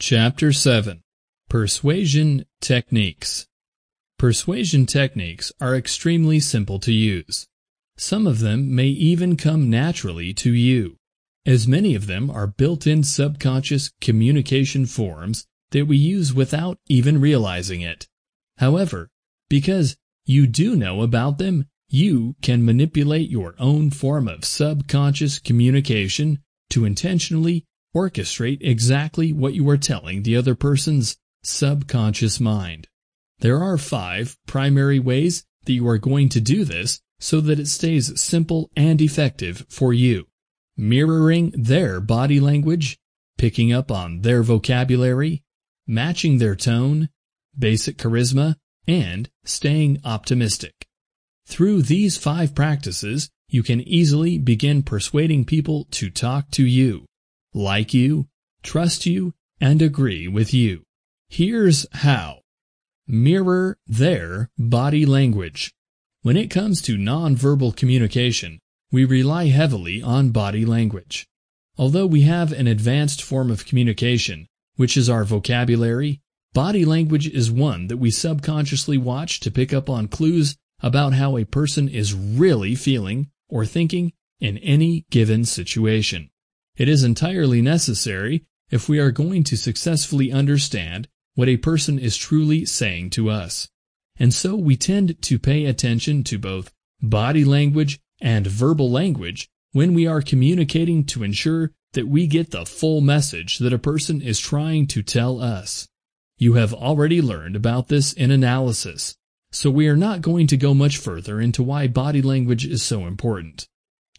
Chapter 7 Persuasion Techniques Persuasion techniques are extremely simple to use. Some of them may even come naturally to you, as many of them are built-in subconscious communication forms that we use without even realizing it. However, because you do know about them, you can manipulate your own form of subconscious communication to intentionally orchestrate exactly what you are telling the other person's subconscious mind. There are five primary ways that you are going to do this so that it stays simple and effective for you. Mirroring their body language, picking up on their vocabulary, matching their tone, basic charisma, and staying optimistic. Through these five practices, you can easily begin persuading people to talk to you, like you, trust you, and agree with you. Here's how. Mirror their body language. When it comes to nonverbal communication, we rely heavily on body language. Although we have an advanced form of communication, which is our vocabulary, body language is one that we subconsciously watch to pick up on clues about how a person is really feeling or thinking in any given situation. It is entirely necessary if we are going to successfully understand what a person is truly saying to us. And so we tend to pay attention to both body language and verbal language when we are communicating to ensure that we get the full message that a person is trying to tell us. You have already learned about this in analysis, so we are not going to go much further into why body language is so important.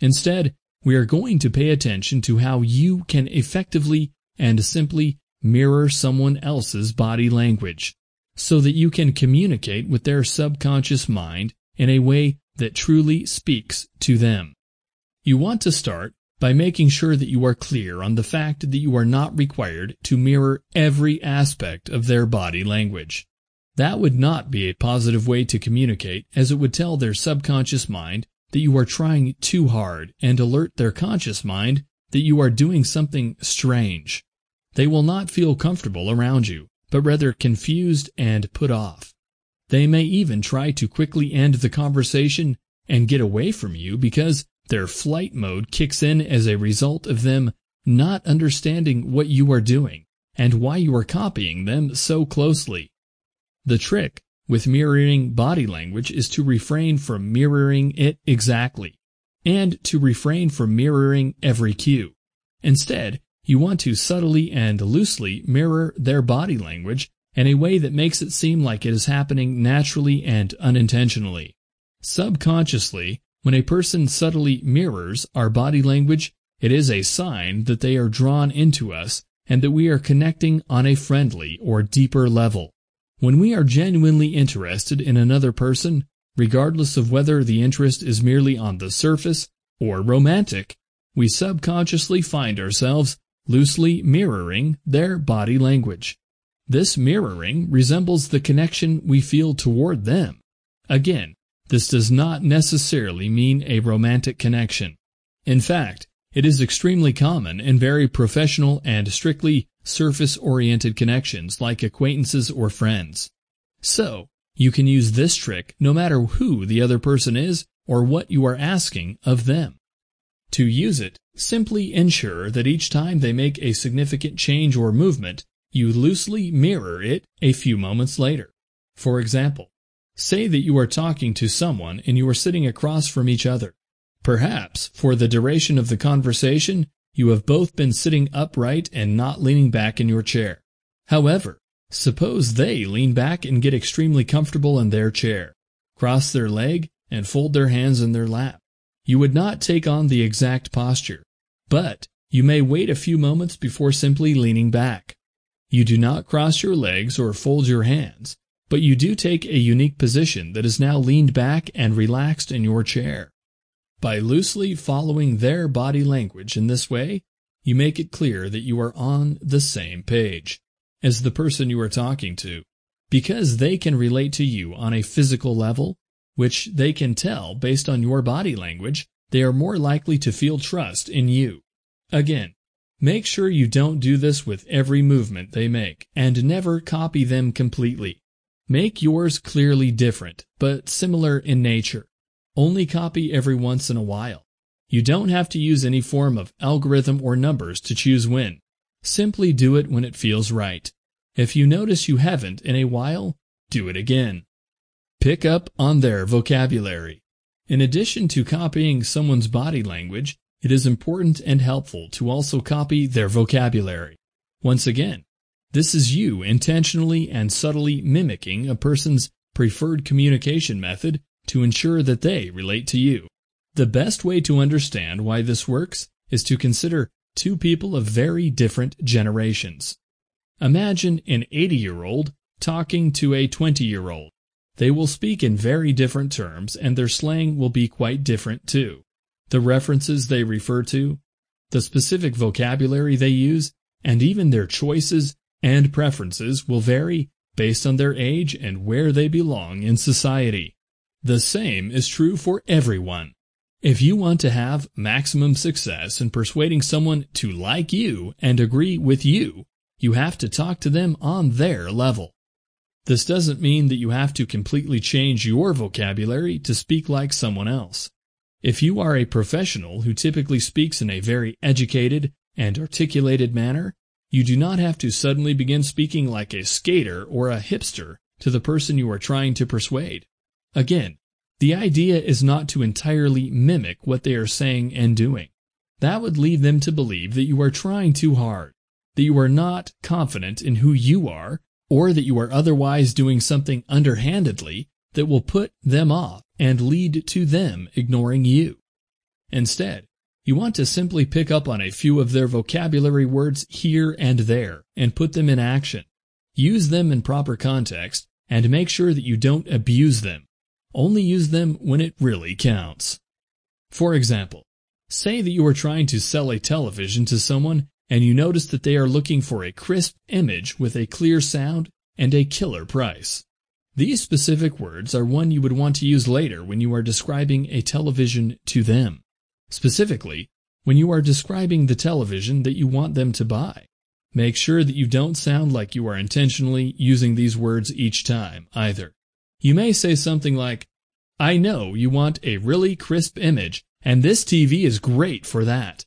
Instead, we are going to pay attention to how you can effectively and simply mirror someone else's body language so that you can communicate with their subconscious mind in a way that truly speaks to them. You want to start by making sure that you are clear on the fact that you are not required to mirror every aspect of their body language. That would not be a positive way to communicate as it would tell their subconscious mind that you are trying too hard and alert their conscious mind that you are doing something strange. They will not feel comfortable around you, but rather confused and put off. They may even try to quickly end the conversation and get away from you because their flight mode kicks in as a result of them not understanding what you are doing and why you are copying them so closely. The trick with mirroring body language is to refrain from mirroring it exactly, and to refrain from mirroring every cue. Instead, you want to subtly and loosely mirror their body language in a way that makes it seem like it is happening naturally and unintentionally. Subconsciously, when a person subtly mirrors our body language, it is a sign that they are drawn into us and that we are connecting on a friendly or deeper level. When we are genuinely interested in another person, regardless of whether the interest is merely on the surface or romantic, we subconsciously find ourselves loosely mirroring their body language. This mirroring resembles the connection we feel toward them. Again, this does not necessarily mean a romantic connection. In fact, it is extremely common in very professional and strictly surface-oriented connections like acquaintances or friends. So, you can use this trick no matter who the other person is or what you are asking of them. To use it, simply ensure that each time they make a significant change or movement, you loosely mirror it a few moments later. For example, say that you are talking to someone and you are sitting across from each other. Perhaps, for the duration of the conversation, you have both been sitting upright and not leaning back in your chair. However, suppose they lean back and get extremely comfortable in their chair, cross their leg, and fold their hands in their lap. You would not take on the exact posture, but you may wait a few moments before simply leaning back. You do not cross your legs or fold your hands, but you do take a unique position that is now leaned back and relaxed in your chair. By loosely following their body language in this way, you make it clear that you are on the same page as the person you are talking to, because they can relate to you on a physical level, which they can tell based on your body language, they are more likely to feel trust in you. Again, Make sure you don't do this with every movement they make, and never copy them completely. Make yours clearly different, but similar in nature. Only copy every once in a while. You don't have to use any form of algorithm or numbers to choose when. Simply do it when it feels right. If you notice you haven't in a while, do it again. Pick up on their vocabulary. In addition to copying someone's body language, it is important and helpful to also copy their vocabulary. Once again, this is you intentionally and subtly mimicking a person's preferred communication method to ensure that they relate to you. The best way to understand why this works is to consider two people of very different generations. Imagine an 80-year-old talking to a 20-year-old. They will speak in very different terms and their slang will be quite different too the references they refer to, the specific vocabulary they use, and even their choices and preferences will vary based on their age and where they belong in society. The same is true for everyone. If you want to have maximum success in persuading someone to like you and agree with you, you have to talk to them on their level. This doesn't mean that you have to completely change your vocabulary to speak like someone else. If you are a professional who typically speaks in a very educated and articulated manner, you do not have to suddenly begin speaking like a skater or a hipster to the person you are trying to persuade. Again, the idea is not to entirely mimic what they are saying and doing. That would lead them to believe that you are trying too hard, that you are not confident in who you are, or that you are otherwise doing something underhandedly that will put them off and lead to them ignoring you. Instead, you want to simply pick up on a few of their vocabulary words here and there and put them in action. Use them in proper context and make sure that you don't abuse them. Only use them when it really counts. For example, say that you are trying to sell a television to someone and you notice that they are looking for a crisp image with a clear sound and a killer price. These specific words are one you would want to use later when you are describing a television to them. Specifically, when you are describing the television that you want them to buy. Make sure that you don't sound like you are intentionally using these words each time, either. You may say something like, I know you want a really crisp image, and this TV is great for that.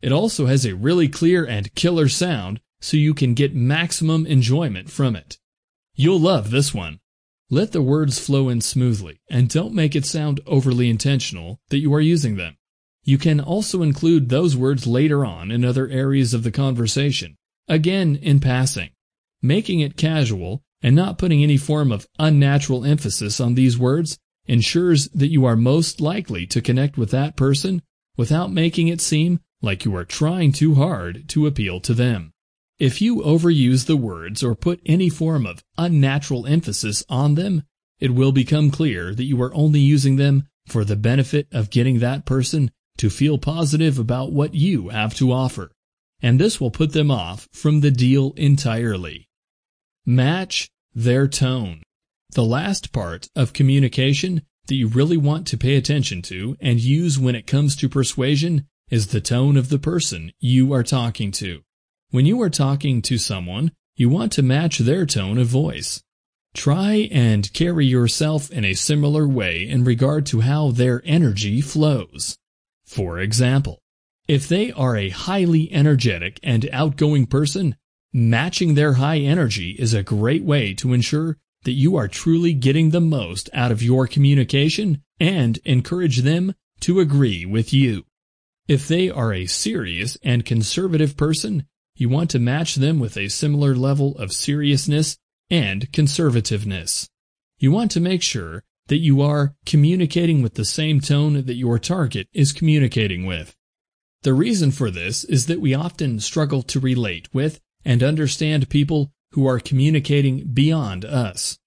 It also has a really clear and killer sound, so you can get maximum enjoyment from it. You'll love this one. Let the words flow in smoothly, and don't make it sound overly intentional that you are using them. You can also include those words later on in other areas of the conversation, again in passing. Making it casual and not putting any form of unnatural emphasis on these words ensures that you are most likely to connect with that person without making it seem like you are trying too hard to appeal to them. If you overuse the words or put any form of unnatural emphasis on them, it will become clear that you are only using them for the benefit of getting that person to feel positive about what you have to offer, and this will put them off from the deal entirely. Match their tone. The last part of communication that you really want to pay attention to and use when it comes to persuasion is the tone of the person you are talking to. When you are talking to someone, you want to match their tone of voice. Try and carry yourself in a similar way in regard to how their energy flows. For example, if they are a highly energetic and outgoing person, matching their high energy is a great way to ensure that you are truly getting the most out of your communication and encourage them to agree with you. If they are a serious and conservative person, you want to match them with a similar level of seriousness and conservativeness. You want to make sure that you are communicating with the same tone that your target is communicating with. The reason for this is that we often struggle to relate with and understand people who are communicating beyond us.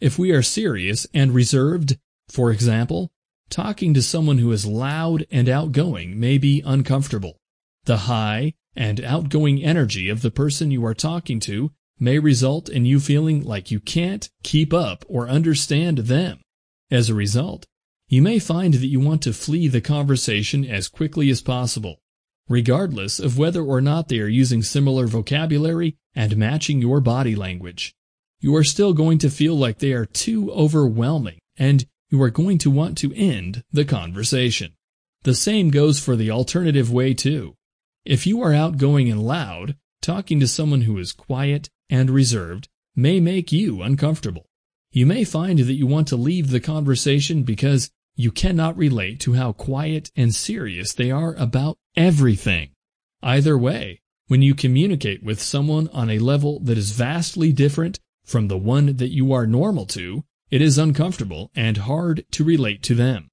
If we are serious and reserved, for example, talking to someone who is loud and outgoing may be uncomfortable. The high, and outgoing energy of the person you are talking to may result in you feeling like you can't keep up or understand them. As a result, you may find that you want to flee the conversation as quickly as possible. Regardless of whether or not they are using similar vocabulary and matching your body language. You are still going to feel like they are too overwhelming and you are going to want to end the conversation. The same goes for the alternative way too. If you are outgoing and loud, talking to someone who is quiet and reserved may make you uncomfortable. You may find that you want to leave the conversation because you cannot relate to how quiet and serious they are about everything. Either way, when you communicate with someone on a level that is vastly different from the one that you are normal to, it is uncomfortable and hard to relate to them.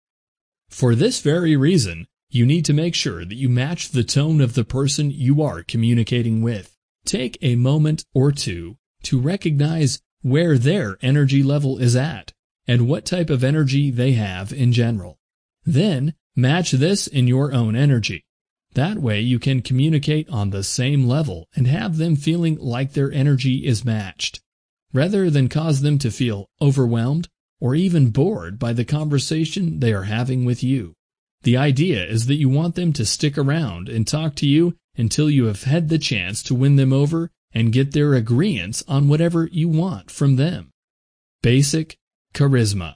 For this very reason, you need to make sure that you match the tone of the person you are communicating with. Take a moment or two to recognize where their energy level is at and what type of energy they have in general. Then match this in your own energy. That way you can communicate on the same level and have them feeling like their energy is matched, rather than cause them to feel overwhelmed or even bored by the conversation they are having with you. The idea is that you want them to stick around and talk to you until you have had the chance to win them over and get their agreements on whatever you want from them. Basic charisma.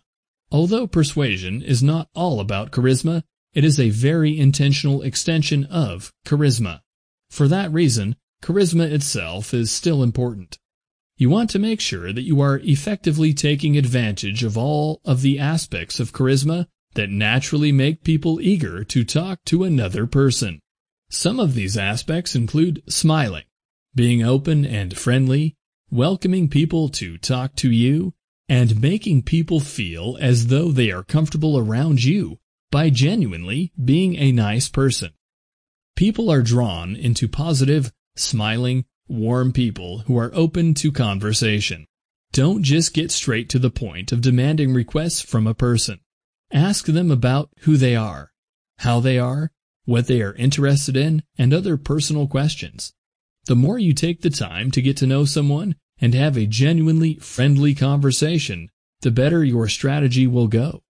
Although persuasion is not all about charisma, it is a very intentional extension of charisma. For that reason, charisma itself is still important. You want to make sure that you are effectively taking advantage of all of the aspects of charisma that naturally make people eager to talk to another person. Some of these aspects include smiling, being open and friendly, welcoming people to talk to you, and making people feel as though they are comfortable around you by genuinely being a nice person. People are drawn into positive, smiling, warm people who are open to conversation. Don't just get straight to the point of demanding requests from a person. Ask them about who they are, how they are, what they are interested in, and other personal questions. The more you take the time to get to know someone and have a genuinely friendly conversation, the better your strategy will go.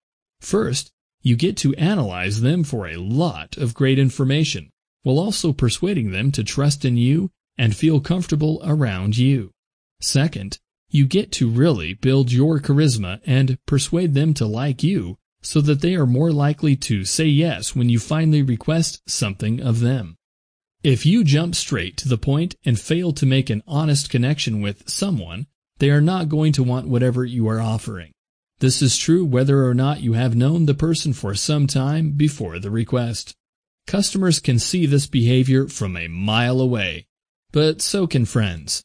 First, you get to analyze them for a lot of great information, while also persuading them to trust in you and feel comfortable around you. Second, you get to really build your charisma and persuade them to like you so that they are more likely to say yes when you finally request something of them. If you jump straight to the point and fail to make an honest connection with someone, they are not going to want whatever you are offering. This is true whether or not you have known the person for some time before the request. Customers can see this behavior from a mile away, but so can friends.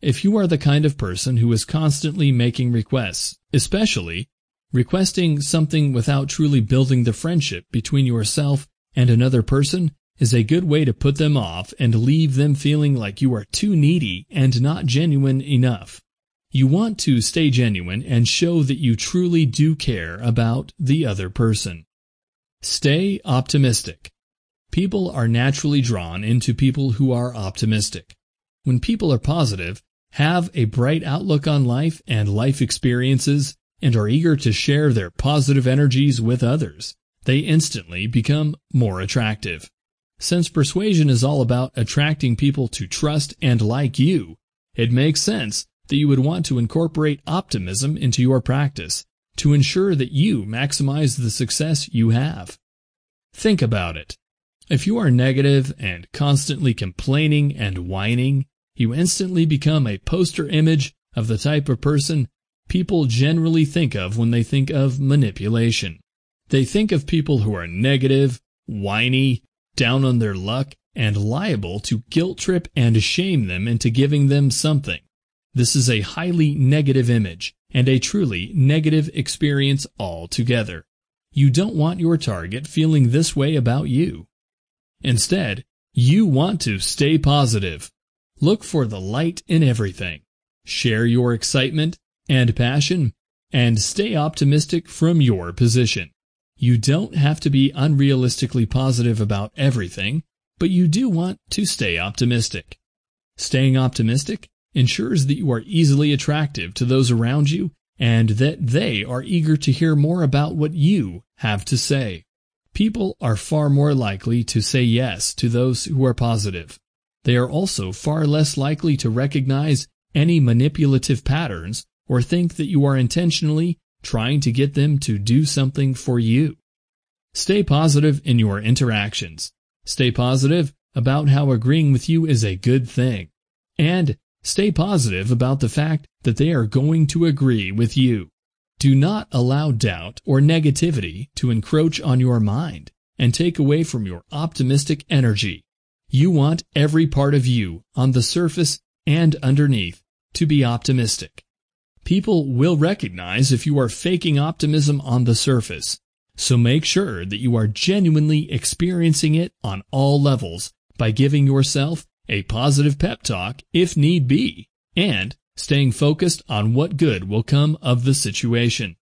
If you are the kind of person who is constantly making requests, especially requesting something without truly building the friendship between yourself and another person is a good way to put them off and leave them feeling like you are too needy and not genuine enough. You want to stay genuine and show that you truly do care about the other person. Stay optimistic. People are naturally drawn into people who are optimistic. When people are positive, have a bright outlook on life and life experiences, and are eager to share their positive energies with others, they instantly become more attractive. Since persuasion is all about attracting people to trust and like you, it makes sense that you would want to incorporate optimism into your practice to ensure that you maximize the success you have. Think about it. If you are negative and constantly complaining and whining, you instantly become a poster image of the type of person people generally think of when they think of manipulation. They think of people who are negative, whiny, down on their luck, and liable to guilt trip and shame them into giving them something. This is a highly negative image and a truly negative experience altogether. You don't want your target feeling this way about you. Instead, you want to stay positive. Look for the light in everything. Share your excitement and passion and stay optimistic from your position. You don't have to be unrealistically positive about everything, but you do want to stay optimistic. Staying optimistic ensures that you are easily attractive to those around you and that they are eager to hear more about what you have to say. People are far more likely to say yes to those who are positive. They are also far less likely to recognize any manipulative patterns or think that you are intentionally trying to get them to do something for you. Stay positive in your interactions. Stay positive about how agreeing with you is a good thing. And stay positive about the fact that they are going to agree with you. Do not allow doubt or negativity to encroach on your mind and take away from your optimistic energy. You want every part of you on the surface and underneath to be optimistic. People will recognize if you are faking optimism on the surface, so make sure that you are genuinely experiencing it on all levels by giving yourself a positive pep talk if need be, and staying focused on what good will come of the situation.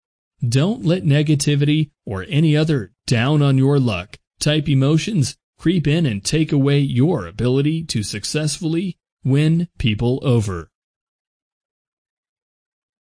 Don't let negativity or any other down on your luck type emotions creep in and take away your ability to successfully win people over.